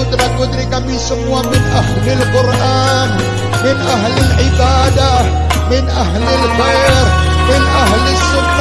قدرة قدرة kami semua من أهل القرآن من أهل العبادة من أهل الخير من أهل السنة